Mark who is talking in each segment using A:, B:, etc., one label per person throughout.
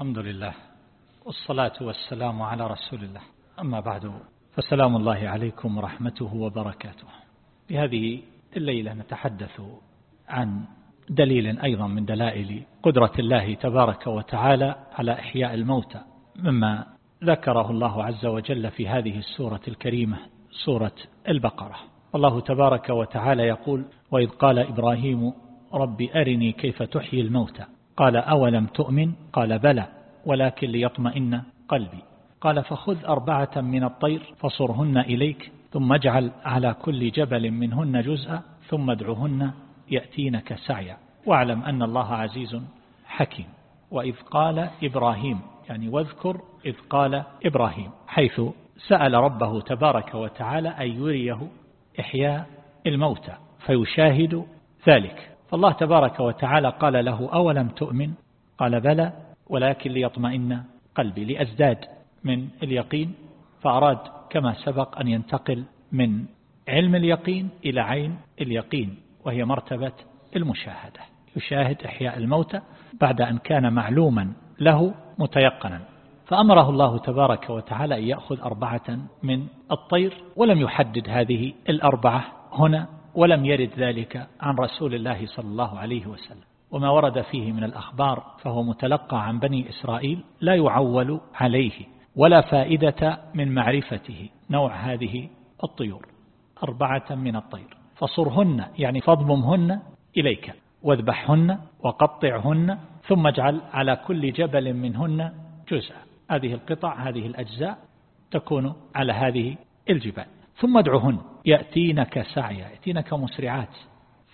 A: الحمد لله والصلاة والسلام على رسول الله. أما بعد فسلام الله عليكم ورحمته وبركاته. في هذه الليلة نتحدث عن دليل أيضا من دلائل قدرة الله تبارك وتعالى على إحياء الموتى مما ذكره الله عز وجل في هذه السورة الكريمة سورة البقرة. الله تبارك وتعالى يقول وإذ قال إبراهيم رب أرني كيف تحيي الموتى قال أولم تؤمن؟ قال بلى ولكن ليطمئن قلبي. قال فخذ أربعة من الطير فصرهن إليك ثم اجعل على كل جبل منهن جزءا ثم ادعهن يأتينك سعيا. واعلم أن الله عزيز حكيم. وإذ قال إبراهيم يعني واذكر إذ قال إبراهيم حيث سأل ربه تبارك وتعالى أن يريه إحياء الموتى فيشاهد ذلك. فالله تبارك وتعالى قال له أولم تؤمن؟ قال بلى ولكن ليطمئن قلبي لأزداد من اليقين فأراد كما سبق أن ينتقل من علم اليقين إلى عين اليقين وهي مرتبة المشاهدة. يشاهد إحياء الموتى بعد أن كان معلوما له متيقنا. فأمره الله تبارك وتعالى أن يأخذ أربعة من الطير ولم يحدد هذه الأربعة هنا ولم يرد ذلك عن رسول الله صلى الله عليه وسلم. وما ورد فيه من الأخبار فهو متلقى عن بني إسرائيل لا يعول عليه ولا فائدة من معرفته نوع هذه الطيور. أربعة من الطير. فصرهن يعني فاضممهن إليك واذبحهن وقطعهن ثم اجعل على كل جبل منهن جزءا. هذه القطع هذه الأجزاء تكون على هذه الجبال. ثم ادعهن يأتينك سعيا يأتينك مسرعات.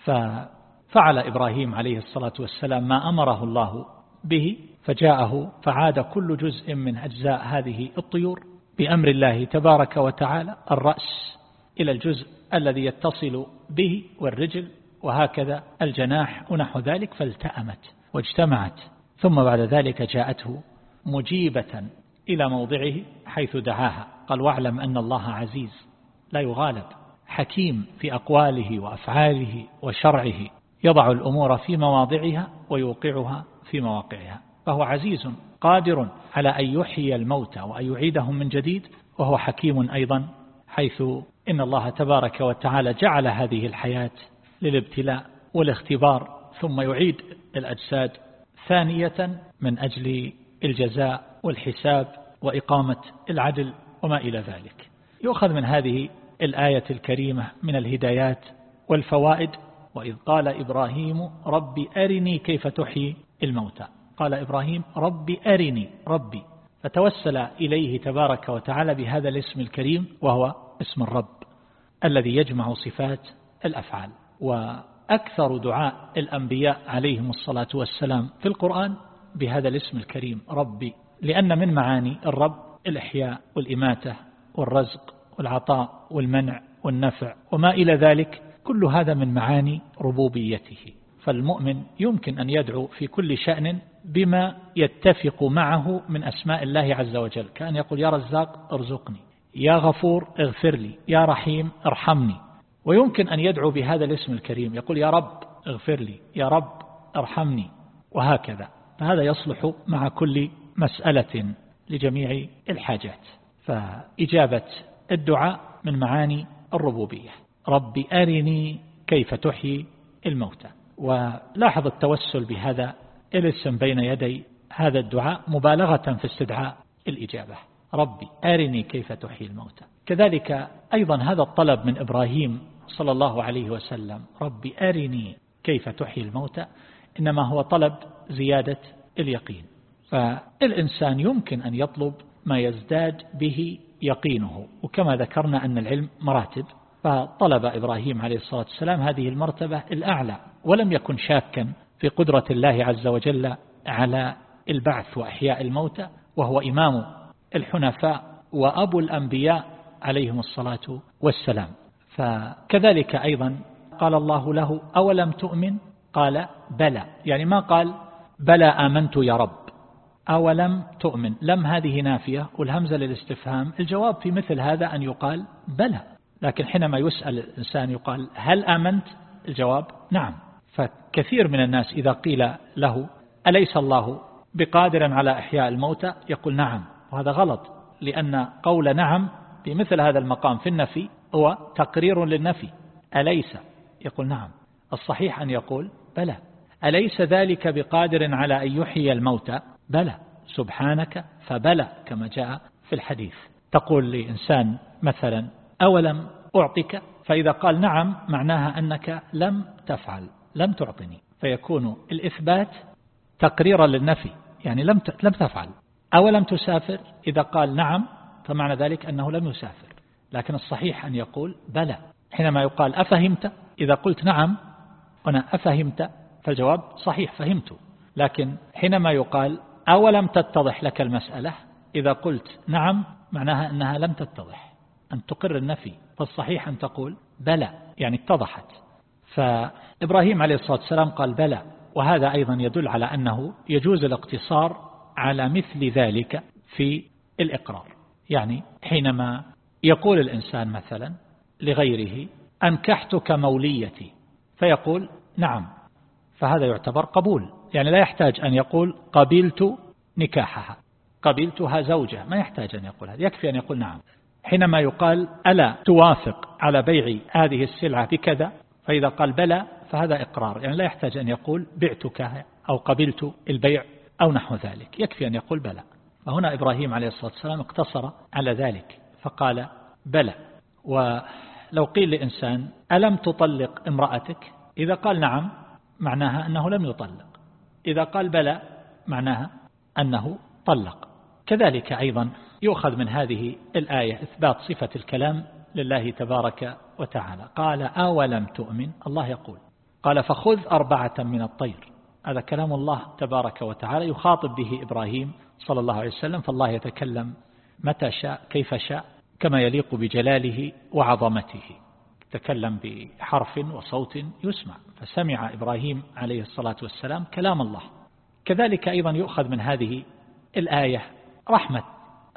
A: ففعل إبراهيم عليه الصلاة والسلام ما أمره الله به فجاءه فعاد كل جزء من أجزاء هذه الطيور بأمر الله تبارك وتعالى الرأس إلى الجزء الذي يتصل به والرجل وهكذا الجناح ونحو ذلك فالتأمت واجتمعت. ثم بعد ذلك جاءته مجيبة إلى موضعه حيث دعاها قال واعلم أن الله عزيز. لا يغالب. حكيم في أقواله وأفعاله وشرعه. يضع الأمور في مواضعها ويوقعها في مواقعها. فهو عزيز قادر على أن يحيي الموتى وأن يعيدهم من جديد. وهو حكيم أيضا حيث إن الله تبارك وتعالى جعل هذه الحياة للابتلاء والاختبار ثم يعيد الأجساد ثانية من أجل الجزاء والحساب وإقامة العدل وما إلى ذلك. يؤخذ من هذه الآية الكريمة من الهدايات والفوائد وإذ قال إبراهيم رب أرني كيف تحيي الموتى. قال إبراهيم رب أرني ربي. فتوسل إليه تبارك وتعالى بهذا الاسم الكريم وهو اسم الرب الذي يجمع صفات الأفعال. وأكثر دعاء الأنبياء عليهم الصلاة والسلام في القرآن بهذا الاسم الكريم ربي. لأن من معاني الرب الإحياء والإماتة والرزق والعطاء والمنع والنفع وما إلى ذلك كل هذا من معاني ربوبيته. فالمؤمن يمكن أن يدعو في كل شأن بما يتفق معه من أسماء الله عز وجل. كأن يقول يا رزاق ارزقني. يا غفور اغفر لي. يا رحيم ارحمني. ويمكن أن يدعو بهذا الاسم الكريم. يقول يا رب اغفر لي. يا رب ارحمني. وهكذا. فهذا يصلح مع كل مسألة لجميع الحاجات. فإجابة الدعاء من معاني الربوبية. رب أرني كيف تحيي الموتى. ولاحظ التوسل بهذا الاسم بين يدي هذا الدعاء مبالغة في استدعاء الإجابة. ربي أرني كيف تحيي الموتى. كذلك أيضا هذا الطلب من إبراهيم صلى الله عليه وسلم. ربي أرني كيف تحيي الموتى. إنما هو طلب زيادة اليقين. فالإنسان يمكن أن يطلب ما يزداد به يقينه. وكما ذكرنا أن العلم مراتب فطلب إبراهيم عليه الصلاة والسلام هذه المرتبة الأعلى ولم يكن شاكا في قدرة الله عز وجل على البعث وأحياء الموتى وهو إمام الحنفاء وأبو الأنبياء عليهم الصلاة والسلام. فكذلك أيضا قال الله له أولم تؤمن؟ قال بلى. يعني ما قال بلى آمنت يا رب. أولم تؤمن؟ لم هذه نافية والهمزة للاستفهام. الجواب في مثل هذا أن يقال بلى. لكن حينما يسأل الإنسان يقال هل آمنت؟ الجواب نعم. فكثير من الناس إذا قيل له أليس الله بقادر على إحياء الموتى؟ يقول نعم. وهذا غلط لأن قول نعم في مثل هذا المقام في النفي هو تقرير للنفي. أليس؟ يقول نعم. الصحيح أن يقول بلى. أليس ذلك بقادر على أن يحيي الموتى؟ بلى سبحانك فبلى كما جاء في الحديث. تقول لإنسان مثلا أولم أعطك؟ فإذا قال نعم معناها أنك لم تفعل لم تعطني. فيكون الإثبات تقريرا للنفي يعني لم لم تفعل. أولم تسافر؟ إذا قال نعم فمعنى ذلك أنه لم يسافر. لكن الصحيح أن يقول بلى. حينما يقال أفهمت؟ إذا قلت نعم هنا أفهمت فالجواب صحيح فهمت. لكن حينما يقال أولم تتضح لك المسألة؟ إذا قلت نعم معناها أنها لم تتضح. أن تقر النفي. فالصحيح أن تقول بلى يعني اتضحت. فإبراهيم عليه الصلاة والسلام قال بلى. وهذا أيضا يدل على أنه يجوز الاقتصار على مثل ذلك في الإقرار. يعني حينما يقول الإنسان مثلا لغيره أنكحتك موليتي فيقول نعم. فهذا يعتبر قبول. يعني لا يحتاج أن يقول قبلت نكاحها. قبلتها زوجة ما يحتاج أن يقول هذا. يكفي أن يقول نعم. حينما يقال ألا توافق على بيع هذه السلعة بكذا فإذا قال بلى فهذا إقرار. يعني لا يحتاج أن يقول بعتك أو قبلت البيع أو نحو ذلك. يكفي أن يقول بلى. فهنا إبراهيم عليه الصلاة والسلام اقتصر على ذلك. فقال بلى. ولو قيل لإنسان ألم تطلق امرأتك؟ إذا قال نعم معناها أنه لم يطلق. إذا قال بلى معناها أنه طلق. كذلك أيضا يؤخذ من هذه الآية إثبات صفة الكلام لله تبارك وتعالى. قال أولم تؤمن؟ الله يقول. قال فخذ أربعة من الطير. هذا كلام الله تبارك وتعالى يخاطب به إبراهيم صلى الله عليه وسلم فالله يتكلم متى شاء كيف شاء كما يليق بجلاله وعظمته. تكلم بحرف وصوت يسمع. فسمع إبراهيم عليه الصلاة والسلام كلام الله. كذلك أيضا يؤخذ من هذه الآية رحمة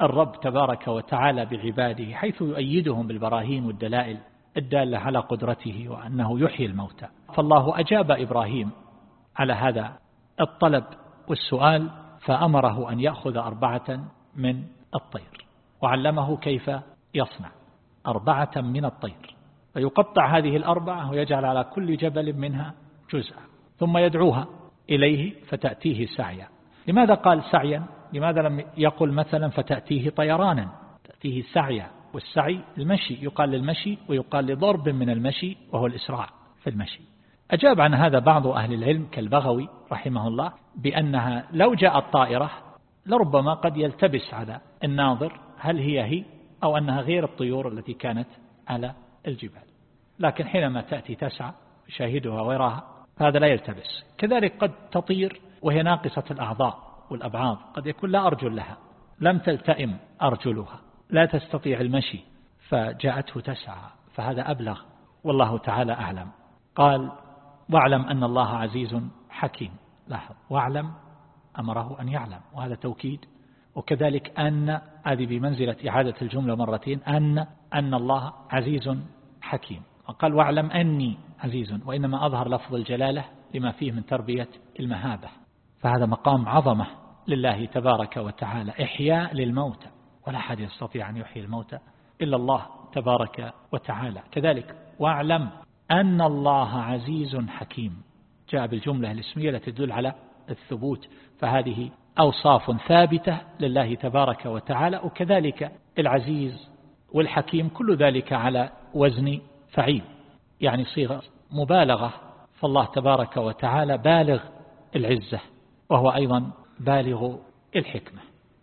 A: الرب تبارك وتعالى بعباده حيث يؤيدهم بالبراهين والدلائل الدالة على قدرته وأنه يحيي الموتى. فالله أجاب إبراهيم على هذا الطلب والسؤال فأمره أن يأخذ أربعة من الطير وعلمه كيف يصنع. أربعة من الطير. فيقطع هذه الأربعة ويجعل على كل جبل منها جزءا ثم يدعوها إليه فتأتيه سعيا. لماذا قال سعيا؟ لماذا لم يقل مثلا فتأتيه طيرانا؟ تأتيه سعيا والسعي المشي يقال للمشي ويقال لضرب من المشي وهو الإسراع في المشي. أجاب عن هذا بعض أهل العلم كالبغوي رحمه الله بأنها لو جاءت طائرة لربما قد يلتبس على الناظر هل هي هي أو أنها غير الطيور التي كانت على الجبال. لكن حينما تأتي تسعى يشاهدها ويراها فهذا لا يلتبس. كذلك قد تطير وهي ناقصة الأعضاء والأبعاض. قد يكون لا أرجل لها لم تلتئم أرجلها. لا تستطيع المشي فجاءته تسعى فهذا أبلغ. والله تعالى أعلم. قال واعلم أن الله عزيز حكيم. لاحظ واعلم أمره أن يعلم. وهذا توكيد وكذلك أن هذه بمنزلة إعادة الجملة مرتين أن أن الله عزيز حكيم. وقال واعلم أني عزيز وإنما أظهر لفظ الجلالة لما فيه من تربية المهابة. فهذا مقام عظمة لله تبارك وتعالى إحياء للموتى. ولا أحد يستطيع أن يحيي الموتى إلا الله تبارك وتعالى. كذلك واعلم أن الله عزيز حكيم. جاء بالجملة الاسمية التي تدل على الثبوت فهذه أوصاف ثابتة لله تبارك وتعالى وكذلك العزيز والحكيم كل ذلك على وزن فعيل. يعني صيغة مبالغة فالله تبارك وتعالى بالغ العزة وهو أيضا بالغ الحكمة.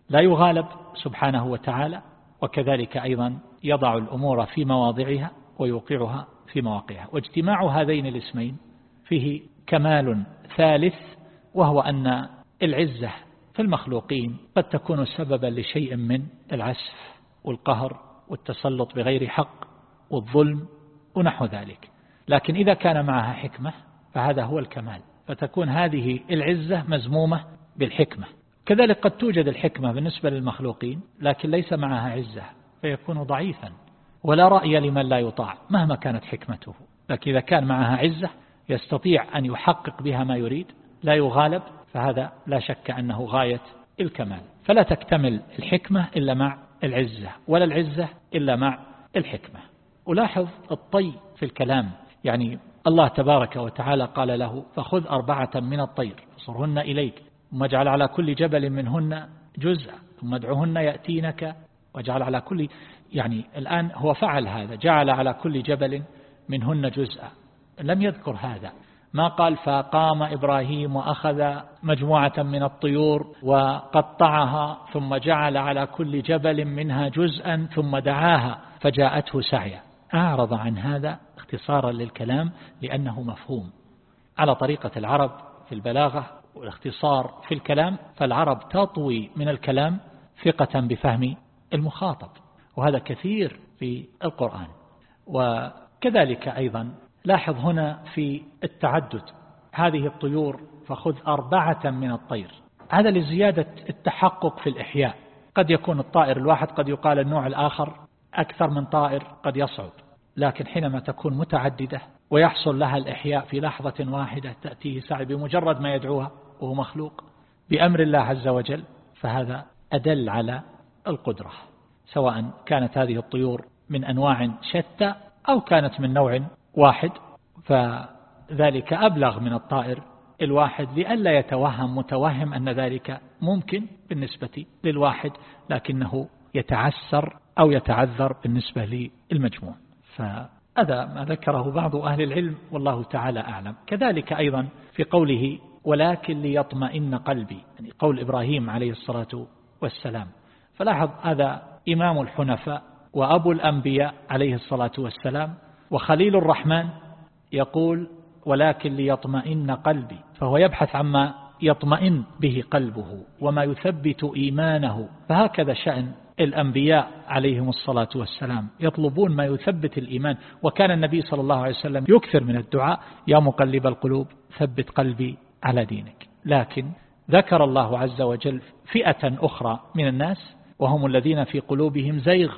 A: لا يغالب سبحانه وتعالى وكذلك أيضا يضع الأمور في مواضعها ويوقعها في مواقعها. واجتماع هذين الاسمين فيه كمال ثالث وهو أن العزة في المخلوقين قد تكون سببا لشيء من العسف والقهر والتسلط بغير حق والظلم ونحو ذلك. لكن إذا كان معها حكمة فهذا هو الكمال. فتكون هذه العزة مزمومة بالحكمة. كذلك قد توجد الحكمة بالنسبة للمخلوقين لكن ليس معها عزة فيكون ضعيفا. ولا رأي لمن لا يطاع مهما كانت حكمته. لكن إذا كان معها عزة يستطيع أن يحقق بها ما يريد لا يغالب فهذا لا شك أنه غاية الكمال. فلا تكتمل الحكمة إلا مع العزة ولا العزة إلا مع الحكمة. ألاحظ الطي في الكلام. يعني الله تبارك وتعالى قال له فخذ أربعة من الطير فصرهن إليك ثم اجعل على كل جبل منهن جزء ثم ادعهن يأتينك. واجعل على كل يعني الآن هو فعل هذا جعل على كل جبل منهن جزءا. لم يذكر هذا. ما قال فقام إبراهيم وأخذ مجموعة من الطيور وقطعها ثم جعل على كل جبل منها جزءا ثم دعاها فجاءته سعيا أعرض عن هذا اختصارا للكلام لأنه مفهوم. على طريقة العرب في البلاغة والاختصار في الكلام فالعرب تطوي من الكلام ثقة بفهم المخاطب وهذا كثير في القرآن. وكذلك أيضا لاحظ هنا في التعدد. هذه الطيور فخذ أربعة من الطير. هذا لزيادة التحقق في الإحياء. قد يكون الطائر الواحد قد يقال النوع الآخر أكثر من طائر قد يصعب لكن حينما تكون متعددة ويحصل لها الإحياء في لحظة واحدة تأتيه سعي بمجرد ما يدعوها وهو مخلوق بأمر الله عز وجل فهذا أدل على القدرة. سواء كانت هذه الطيور من أنواع شتى أو كانت من نوع واحد فذلك أبلغ من الطائر الواحد لئلا يتوهم متوهم أن ذلك ممكن بالنسبة للواحد لكنه يتعسر أو يتعذر بالنسبة للمجموع. فهذا ما ذكره بعض أهل العلم والله تعالى أعلم. كذلك أيضا في قوله ولكن ليطمئن قلبي يعني قول إبراهيم عليه الصلاة والسلام. فلاحظ هذا إمام الحنفاء وأبو الأنبياء عليه الصلاة والسلام وخليل الرحمن يقول ولكن ليطمئن قلبي. فهو يبحث عما يطمئن به قلبه وما يثبت إيمانه. فهكذا شأن الأنبياء عليهم الصلاة والسلام. يطلبون ما يثبت الإيمان. وكان النبي صلى الله عليه وسلم يكثر من الدعاء يا مقلب القلوب ثبت قلبي على دينك. لكن ذكر الله عز وجل فئة أخرى من الناس وهم الذين في قلوبهم زيغ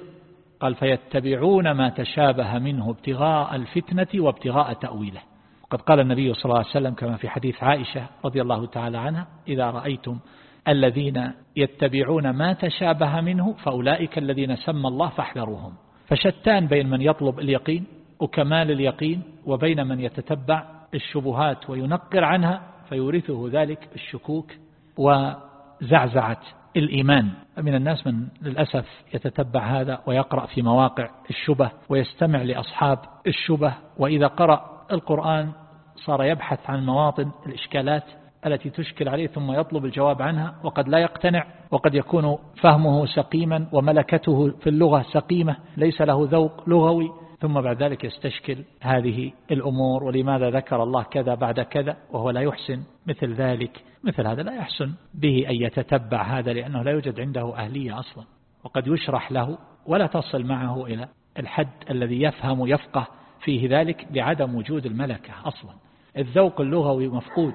A: قال فيتبعون ما تشابه منه ابتغاء الفتنة وابتغاء تأويله. وقد قال النبي صلى الله عليه وسلم كما في حديث عائشة رضي الله تعالى عنها إذا رأيتم الذين يتبعون ما تشابه منه فأولئك الذين سمى الله فاحذروهم. فشتان بين من يطلب اليقين وكمال اليقين وبين من يتتبع الشبهات وينقر عنها فيورثه ذلك الشكوك وزعزعة الإيمان. من الناس من للأسف يتتبع هذا ويقرأ في مواقع الشبه ويستمع لأصحاب الشبه. وإذا قرأ القرآن صار يبحث عن مواطن الإشكالات التي تشكل عليه ثم يطلب الجواب عنها وقد لا يقتنع وقد يكون فهمه سقيما وملكته في اللغة سقيمة ليس له ذوق لغوي. ثم بعد ذلك يستشكل هذه الأمور ولماذا ذكر الله كذا بعد كذا وهو لا يحسن مثل ذلك. مثل هذا لا يحسن به أن يتتبع هذا لأنه لا يوجد عنده أهلية أصلا. وقد يشرح له ولا تصل معه إلى الحد الذي يفهم يفقه فيه ذلك لعدم وجود الملكة أصلا. الذوق اللغوي مفقود.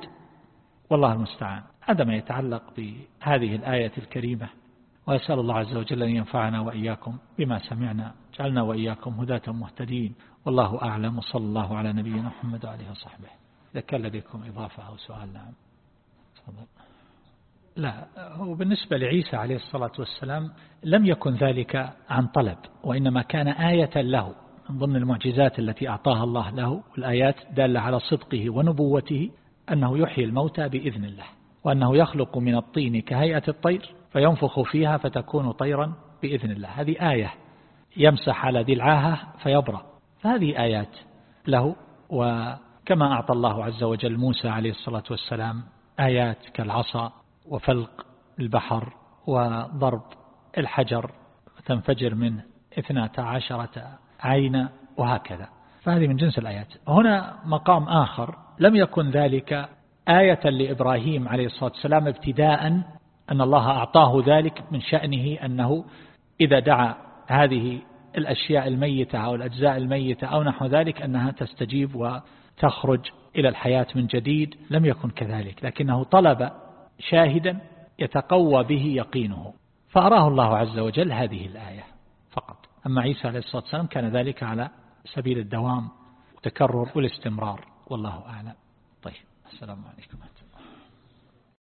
A: والله المستعان. هذا ما يتعلق بهذه الآية الكريمة. وأسأل الله عز وجل أن ينفعنا وإياكم بما سمعنا. جعلنا وإياكم هداة مهتدين. والله أعلم. وصلى الله على نبينا محمد وعليه وصحبه. إذا كان لديكم إضافة أو سؤال. نعم. لا هو بالنسبة لعيسى عليه الصلاة والسلام لم يكن ذلك عن طلب وإنما كان آية له من ضمن المعجزات التي أعطاها الله له والآيات دالة على صدقه ونبوته أنه يحيي الموتى بإذن الله وأنه يخلق من الطين كهيئة الطير فينفخ فيها فتكون طيرا بإذن الله. هذه آية يمسح على ذي العاهة فيبرأ. فهذه آيات له وكما أعطى الله عز وجل موسى عليه الصلاة والسلام آيات كالعصا وفلق البحر وضرب الحجر تنفجر منه اثنتا عشرة عين وهكذا. فهذه من جنس الآيات. هنا مقام آخر. لم يكن ذلك آية لإبراهيم عليه الصلاة والسلام ابتداء أن الله أعطاه ذلك من شأنه أنه إذا دعا هذه الأشياء الميتة أو الأجزاء الميتة أو نحو ذلك أنها تستجيب وتخرج إلى الحياة من جديد لم يكن كذلك لكنه طلب شاهدا يتقوى به يقينه. فأراه الله عز وجل هذه الآية فقط. أما عيسى عليه الصلاة والسلام كان ذلك على سبيل الدوام والتكرر والاستمرار والله أعلم. طيب السلام عليكم.